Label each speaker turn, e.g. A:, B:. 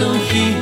A: Elohim.